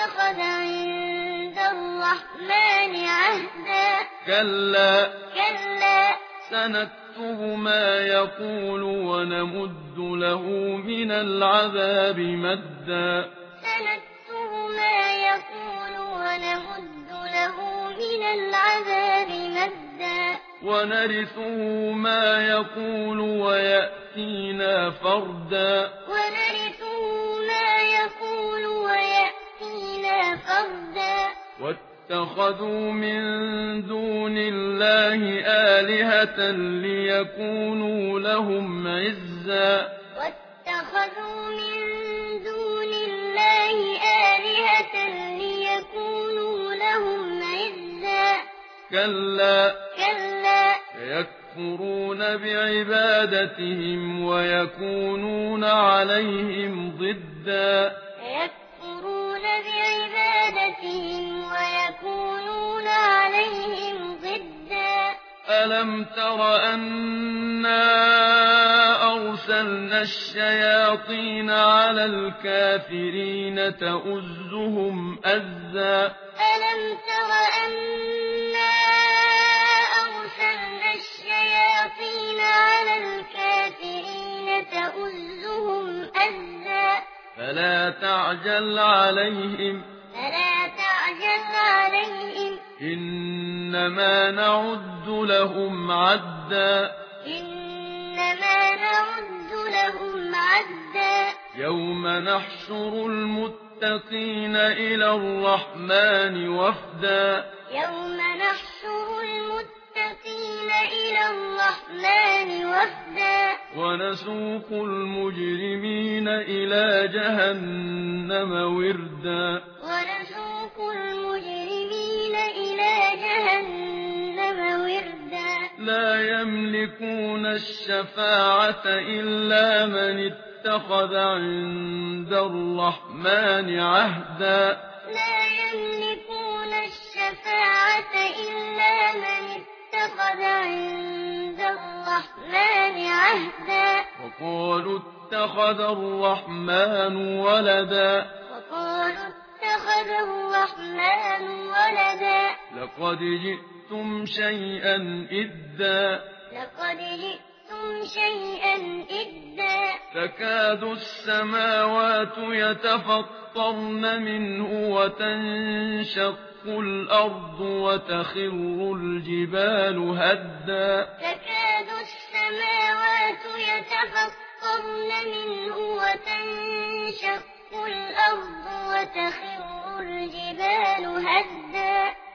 اتخذ عند الرحمن عهدا. كلا. كلا. سنكتب ما يقول ونمد له من العذاب مدا. سنكتب ما يقول ونمد له من العذاب مدا. ونرثه ما يقول ويأتينا فردا. ونرثه واتخذوا من دون الله آلهة ليكونوا لهم عزا. واتخذوا من دون الله آلهة ليكونوا لهم عزا. كلا. كلا. يكفرون بعبادتهم ويكونون عليهم ضدا. يكفرون وَيَكُونُونَ عَلَيْهِمْ ضِدًّا أَلَمْ تَرَ أَنَّا أَرْسَلْنَا الشَّيَاطِينَ عَلَى الْكَافِرِينَ تَؤُزُّهُمْ أَزًّا أَلَمْ تَرَ أَنَّا أَرْسَلْنَا الشَّيَاطِينَ عَلَى الْكَافِرِينَ تَؤُزُّهُمْ أَزًّا فَلَا تَعْجَلْ عَلَيْهِمْ إنما نعد لهم عدا. إنما نعد لهم عدا. يوم نحشر المتقين إلى الرحمن وفدا. يوم نحشر المتقين إلى الرحمن وفدا. ونسوق المجرمين إلى جهنم وردا. ونسوق لا يملكون الشفاعة إلا من اتخذ عند الرحمن عهدا. لا يملكون الشفاعة إلا من اتخذ عند الرحمن عهدا. وقالوا اتخذ الرحمن ولدا. وقالوا اتخذ الرحمن ولدا. لقد جئت جئتم شيئا إدا لقد جئتم شيئا إدا تكاد السماوات يتفطرن منه وتنشق الأرض وتخر الجبال هدا تكاد السماوات يتفطرن منه وتنشق الأرض وتخر الجبال هدا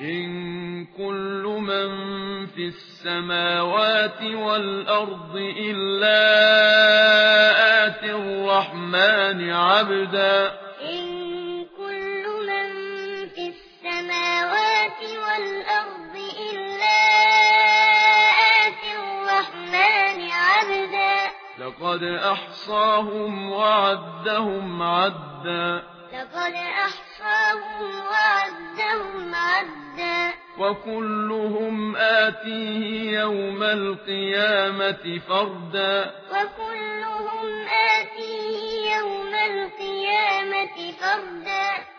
إن كل من في السماوات والأرض إلا آت الرحمن عبدا إن كل من في السماوات والأرض إلا آتي الرحمن عبدا لقد أحصاهم وعدهم عدا لقد أحصاهم وعدهم عدا وكلهم آتيه يوم القيامة فردا. وكلهم آتيه يوم القيامة فردا.